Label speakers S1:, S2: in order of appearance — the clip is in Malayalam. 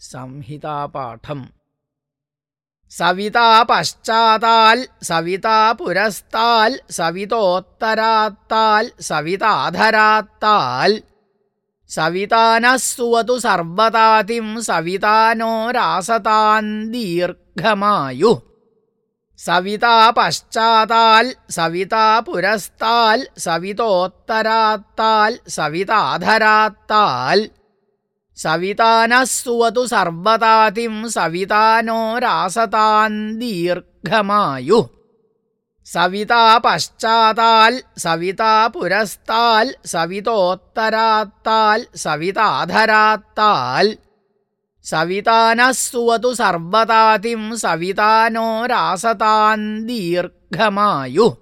S1: സംഹിതാപാഠം. സവിതാ പശ്ചാത്താൽ സവിതാ പുരസ്താൽ സവിതോത്തരാത്താൽ സവിതാധരാത്താൽ സവിതാനസ്സുവതു സർവതാതിം സവിതാനോരാസതാൻ ദീർഘമായു. സവിതാ പശ്ചാത്താൽ സവിതാ പുരസ്താൽ സവിതോത്തരാത്താൽ സവിതാധരാത്താൽ सवितानः सुवतु सर्वतातिं सवितानो रासतान् दीर्घमायुः सविता पश्चाताल् सविता पुरस्ताल् सवितोत्तरात्ताल् सविताधरात्ताल् सवितानः सुवतु सर्वतातिं सवितानो रासतान् दीर्घमायुः